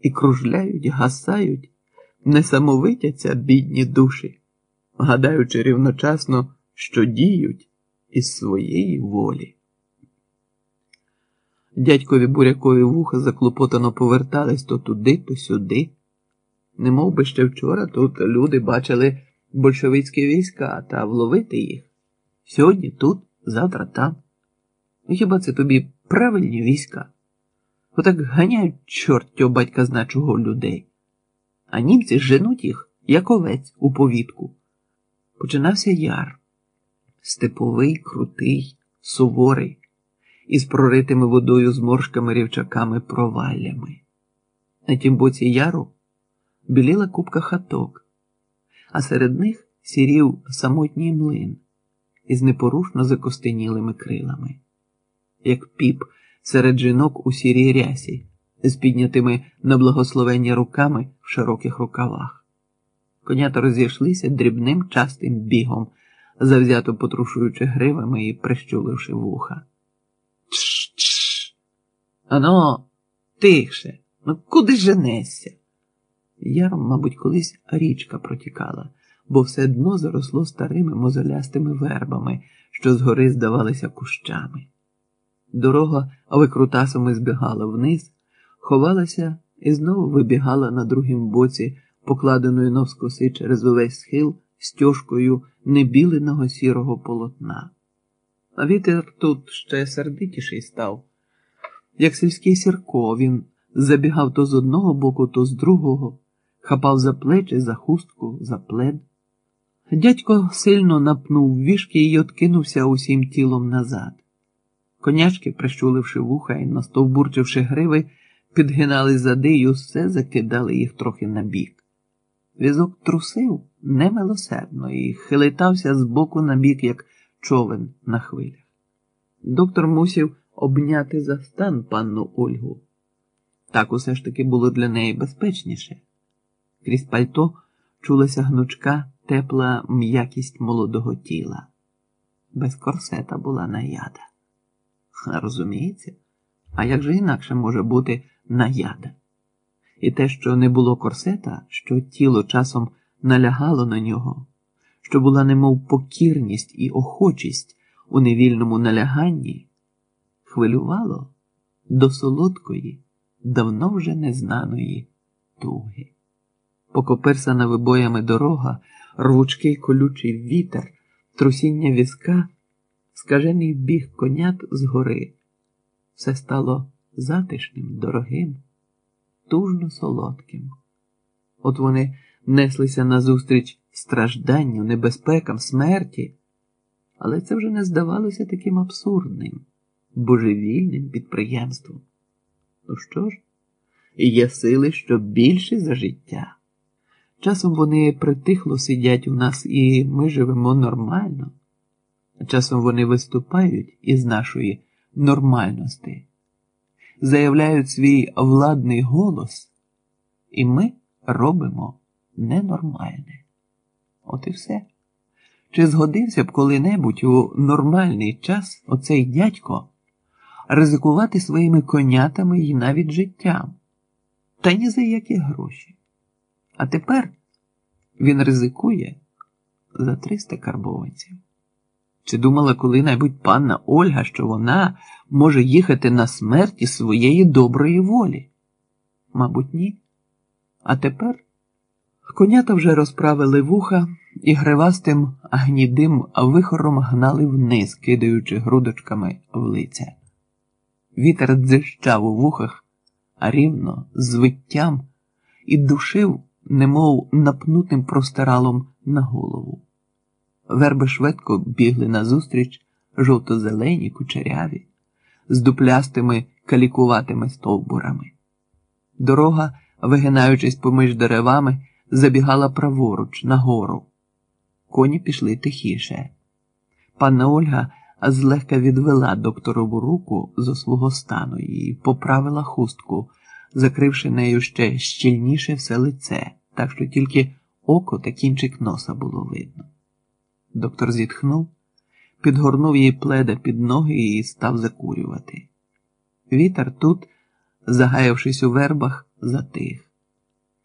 і кружляють, гасають, несамовитяться бідні душі, гадаючи рівночасно, що діють із своєї волі. Дядькові бурякові вуха заклопотано повертались то туди, то сюди. Немов би ще вчора тут люди бачили большевицькі війська та вловити їх. Сьогодні тут, завтра там. Ну хіба це тобі правильні війська? Отак ганяють чортьо батька значого людей, а німці женуть їх, як овець у повітку. Починався яр, степовий, крутий, суворий, із проритими водою зморшками рівчаками проваллями. На тім боці яру біліла купка хаток, а серед них сірів самотній млин із непорушно закостенілими крилами, як піп серед жінок у сірій рясі, з піднятими на благословення руками в широких рукавах. Конята розійшлися дрібним частим бігом, завзято потрушуючи гривами і прищуливши вуха. Тш, тш. Ано, тихше, ну куди женешся? Яром, мабуть, колись річка протікала, бо все дно заросло старими мозолястими вербами, що згори здавалися кущами. Дорога викрутасами збігала вниз, ховалася і знову вибігала на другім боці, покладеною навскоси через увесь схил стяжкою небіленого сірого полотна. А вітер тут ще сердитіший став. Як сільський сірко, він забігав то з одного боку, то з другого, хапав за плечі, за хустку, за плед. Дядько сильно напнув вішки і откинувся усім тілом назад. Конячки, прищуливши вуха і настовбурчивши гриви, підгинали зади й усе закидали їх трохи на бік. Візок трусив немилосердно і хилитався з боку на бік, як човен на хвилях. Доктор мусів обняти за стан панну Ольгу. Так усе ж таки було для неї безпечніше. Крізь пальто чулася гнучка, тепла м'якість молодого тіла. Без корсета була наяда. Розуміється, а як же інакше може бути наяда? І те, що не було корсета, що тіло часом налягало на нього, що була немов покірність і охочість у невільному наляганні, хвилювало до солодкої, давно вже незнаної туги. Покоперсана вибоями дорога, рвучкий колючий вітер, трусіння візка скажений біг конят згори. Все стало затишним, дорогим, тужно солодким. От вони неслися назустріч стражданню, небезпекам, смерті, але це вже не здавалося таким абсурдним, божевільним підприємством. Ну що ж, є сили, що більші за життя. Часом вони притихло сидять у нас, і ми живемо нормально. Часом вони виступають із нашої нормальності, заявляють свій владний голос, і ми робимо ненормальне. От і все. Чи згодився б коли-небудь у нормальний час оцей дядько ризикувати своїми конятами і навіть життям? Та ні за які гроші. А тепер він ризикує за 300 карбованців. Чи думала коли-небудь панна Ольга, що вона може їхати на смерті своєї доброї волі? Мабуть, ні. А тепер конята вже розправили вуха і гривастим гнідим вихором гнали вниз, кидаючи грудочками в лиця. Вітер дзищав у вухах, а рівно, з виттям, і душив, немов напнутим простиралом на голову. Верби швидко бігли назустріч жовто-зелені, кучеряві, з дуплястими калікуватими стовбурами. Дорога, вигинаючись поміж деревами, забігала праворуч, нагору. Коні пішли тихіше. Панна Ольга злегка відвела докторову руку зо свого стану і поправила хустку, закривши нею ще щільніше все лице, так що тільки око та кінчик носа було видно. Доктор зітхнув, підгорнув їй пледа під ноги і став закурювати. Вітер тут, загаявшись у вербах, затих.